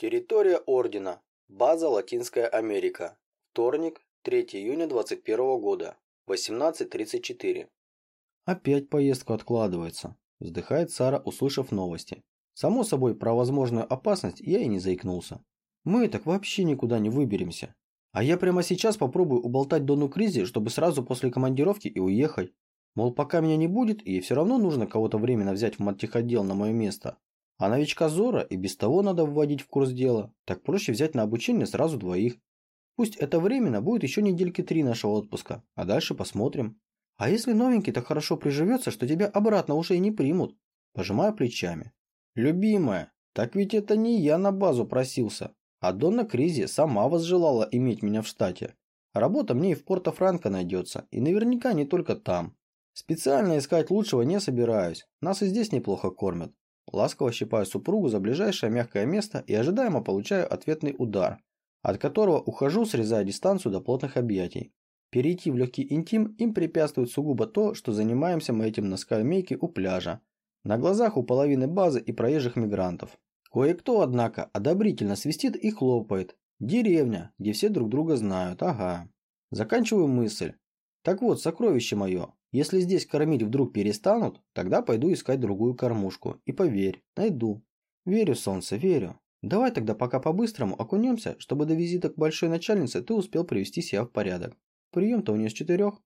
Территория Ордена. База Латинская Америка. Вторник, 3 июня 21 года. 18.34. Опять поездка откладывается, вздыхает Сара, услышав новости. Само собой, про возможную опасность я и не заикнулся. Мы так вообще никуда не выберемся. А я прямо сейчас попробую уболтать Дону Кризи, чтобы сразу после командировки и уехать. Мол, пока меня не будет, ей все равно нужно кого-то временно взять в матехотдел на мое место. А новичка Зора и без того надо вводить в курс дела. Так проще взять на обучение сразу двоих. Пусть это временно будет еще недельки три нашего отпуска, а дальше посмотрим. А если новенький так хорошо приживется, что тебя обратно уже и не примут? Пожимаю плечами. Любимая, так ведь это не я на базу просился, а Донна Кризи сама возжелала иметь меня в штате. Работа мне и в Порто-Франко найдется, и наверняка не только там. Специально искать лучшего не собираюсь, нас и здесь неплохо кормят. Ласково щипаю супругу за ближайшее мягкое место и ожидаемо получаю ответный удар, от которого ухожу, срезая дистанцию до плотных объятий. Перейти в легкий интим им препятствует сугубо то, что занимаемся мы этим на скамейке у пляжа, на глазах у половины базы и проезжих мигрантов. Кое-кто, однако, одобрительно свистит и хлопает. Деревня, где все друг друга знают, ага. Заканчиваю мысль. Так вот, сокровище мое, если здесь кормить вдруг перестанут, тогда пойду искать другую кормушку. И поверь, найду. Верю, солнце, верю. Давай тогда пока по-быстрому окунемся, чтобы до визита к большой начальнице ты успел привести себя в порядок. Прием-то у нее с четырех.